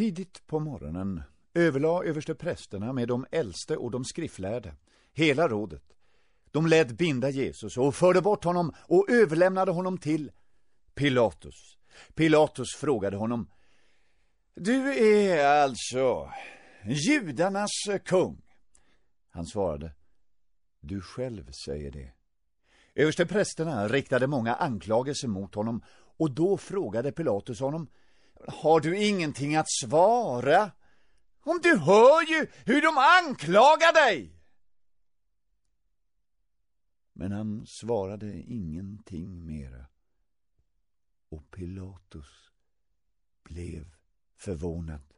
Tidigt på morgonen överlade överste prästerna med de äldste och de skriftlärde, hela rådet. De lät binda Jesus och förde bort honom och överlämnade honom till Pilatus. Pilatus frågade honom Du är alltså judarnas kung? Han svarade Du själv säger det. Överste prästerna riktade många anklagelser mot honom och då frågade Pilatus honom har du ingenting att svara? Om du hör ju hur de anklagar dig! Men han svarade ingenting mera. Och Pilatus blev förvånad.